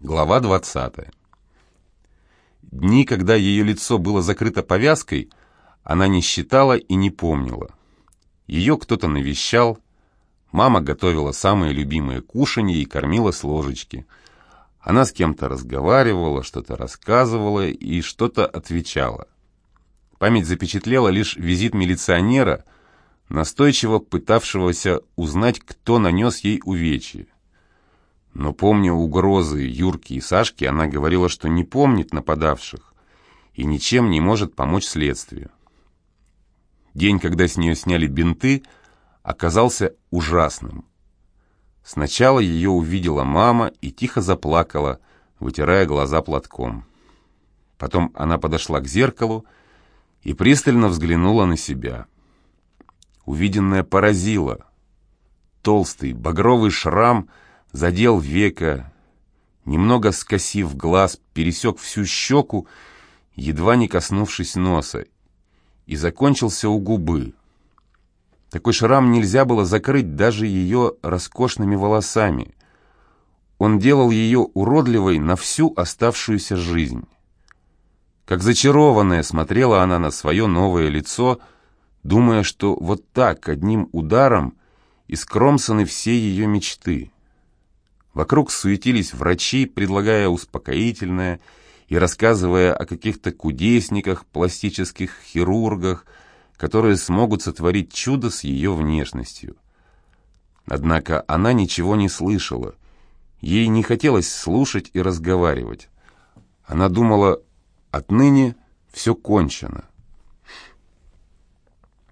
Глава 20. Дни, когда ее лицо было закрыто повязкой, она не считала и не помнила. Ее кто-то навещал, мама готовила самые любимые кушанья и кормила с ложечки. Она с кем-то разговаривала, что-то рассказывала и что-то отвечала. Память запечатлела лишь визит милиционера, настойчиво пытавшегося узнать, кто нанес ей увечье. Но помня угрозы Юрки и Сашки, она говорила, что не помнит нападавших и ничем не может помочь следствию. День, когда с нее сняли бинты, оказался ужасным. Сначала ее увидела мама и тихо заплакала, вытирая глаза платком. Потом она подошла к зеркалу и пристально взглянула на себя. Увиденное поразило. Толстый багровый шрам — задел века, немного скосив глаз, пересек всю щеку, едва не коснувшись носа, и закончился у губы. Такой шрам нельзя было закрыть даже ее роскошными волосами. Он делал ее уродливой на всю оставшуюся жизнь. Как зачарованная смотрела она на свое новое лицо, думая, что вот так, одним ударом, искромсаны все ее мечты. Вокруг суетились врачи, предлагая успокоительное и рассказывая о каких-то кудесниках, пластических хирургах, которые смогут сотворить чудо с ее внешностью. Однако она ничего не слышала. Ей не хотелось слушать и разговаривать. Она думала, отныне все кончено.